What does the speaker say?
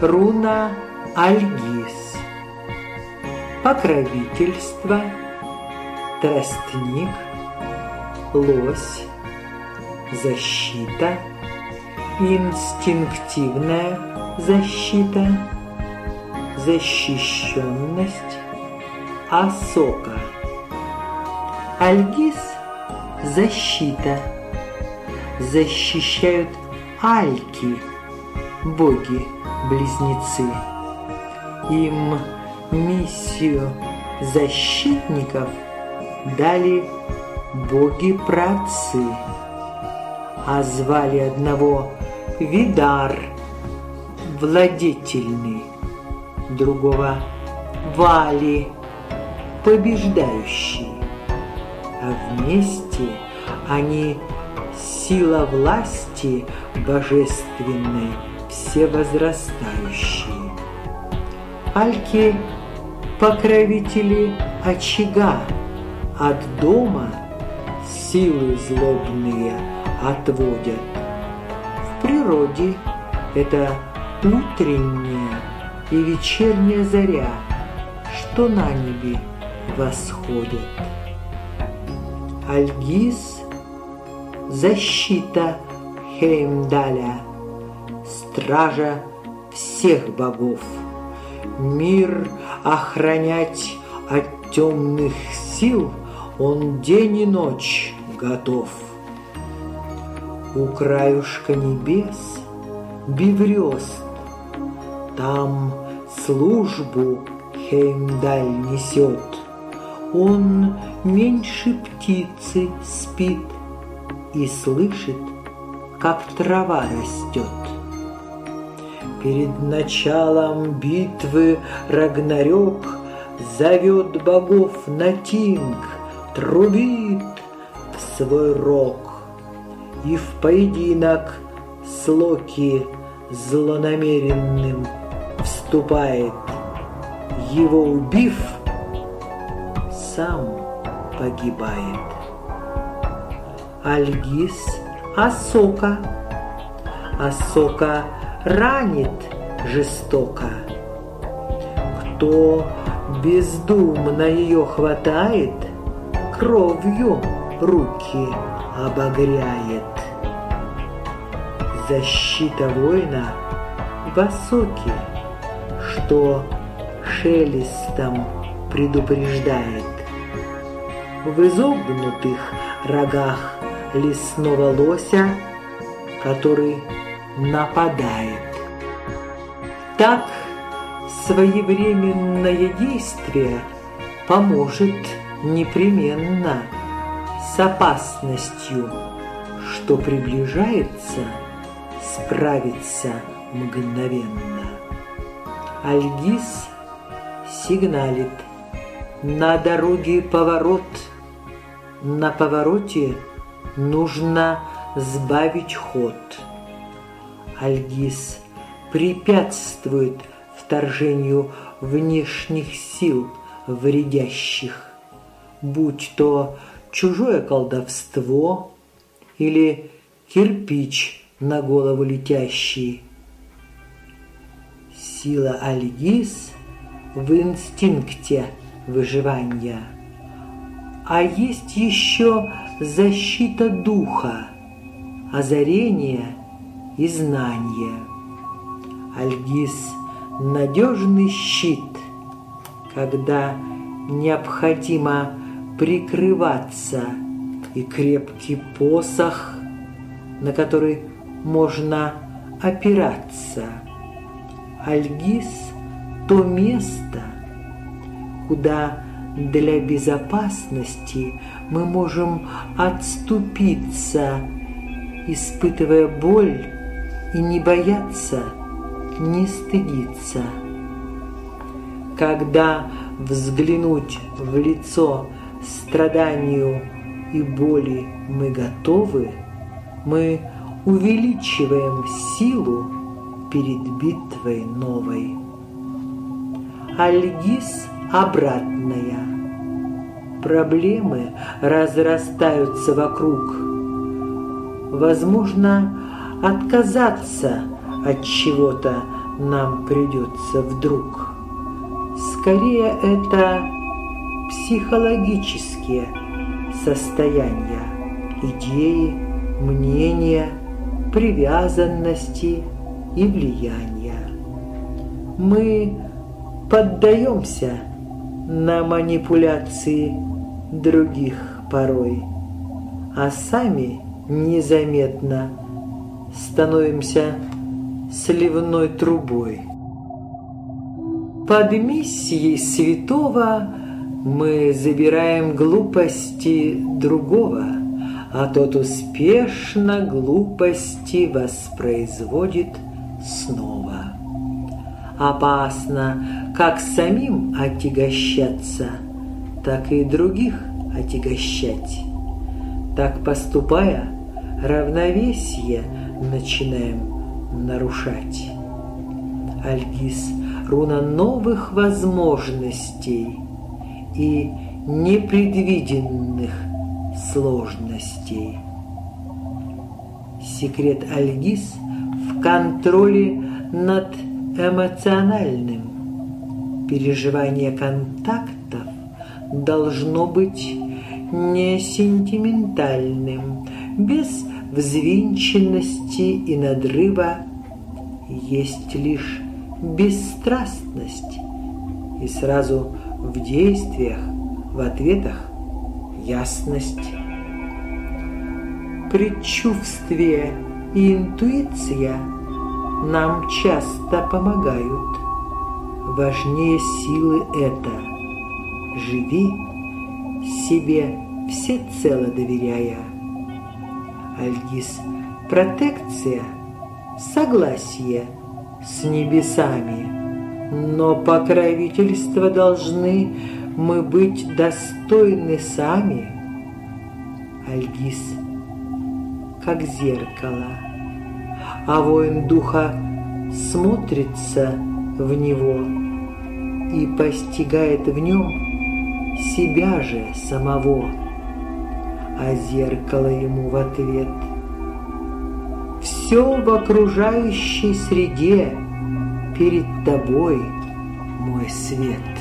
руна Альгиз. Покровительство, тростник, лось, защита, инстинктивная защита, защищенность, осока. Альгиз – защита. Защищают альки, боги-близнецы. Им миссию защитников дали боги-праотцы, а звали одного Видар, владетельный, другого Вали, побеждающий, а вместе они сила власти божественной всевозрастающие. Альки – покровители очага, от дома силы злобные отводят. В природе это утренняя и вечерняя заря, что на небе восходят. Альгиз – защита Хеймдаля, стража всех богов, мир охранять от темных сил он день и ночь готов. У краюшка небес биврёст, там службу Хеймдаль несет. Он меньше птицы спит и слышит, как трава растет. Перед началом битвы Рагнарёк зовет богов на тинг, трубит в свой рог. И в поединок с Локи злонамеренным вступает, его убив, сам погибает. Альгиз Асока. Асока ранит жестоко. Кто бездумно ее хватает, кровью руки обогряет. Защита воина в осоке, что шелестом предупреждает. В изогнутых рогах лесного лося, который нападает. Так своевременное действие поможет непременно с опасностью, что приближается, справиться мгновенно. Альгиз сигналит. На дороге поворот. На повороте нужно сбавить ход. Альгиз препятствует вторжению внешних сил, вредящих, будь то чужое колдовство или кирпич на голову летящий. Сила Альгиз в инстинкте выживания. А есть еще защита духа, озарение и знание. Альгиз – надежный щит, когда необходимо прикрываться и крепкий посох, на который можно опираться. Альгиз – то место, куда для безопасности мы можем отступиться, испытывая боль и не бояться, не стыдиться. Когда взглянуть в лицо страданию и боли мы готовы, мы увеличиваем силу перед битвой новой. Альгиз обратная. Проблемы разрастаются вокруг. Возможно, отказаться от чего-то нам придется вдруг. Скорее это психологические состояния, идеи, мнения, привязанности и влияния. Мы поддаемся на манипуляции других порой, а сами незаметно становимся сливной трубой. Под миссией святого мы забираем глупости другого, а тот успешно глупости воспроизводит снова. Опасно как самим отягощаться, так и других отягощать. Так поступая, равновесие начинаем нарушать. Альгиз – руна новых возможностей и непредвиденных сложностей. Секрет Альгиз в контроле над эмоциональным. Переживание контактов должно быть не сентиментальным, без взвинченности и надрыва есть лишь бесстрастность и сразу в действиях, в ответах ясность. Предчувствие и интуиция нам часто помогают. Важнее силы это. Живи себе всецело доверяя. Альгиз – протекция, согласие с небесами, но покровительство должны мы быть достойны сами. Альгиз – как зеркало, а воин духа смотрится в него и постигает в нем себя же самого, а зеркало ему в ответ. Все в окружающей среде перед тобой, мой свет.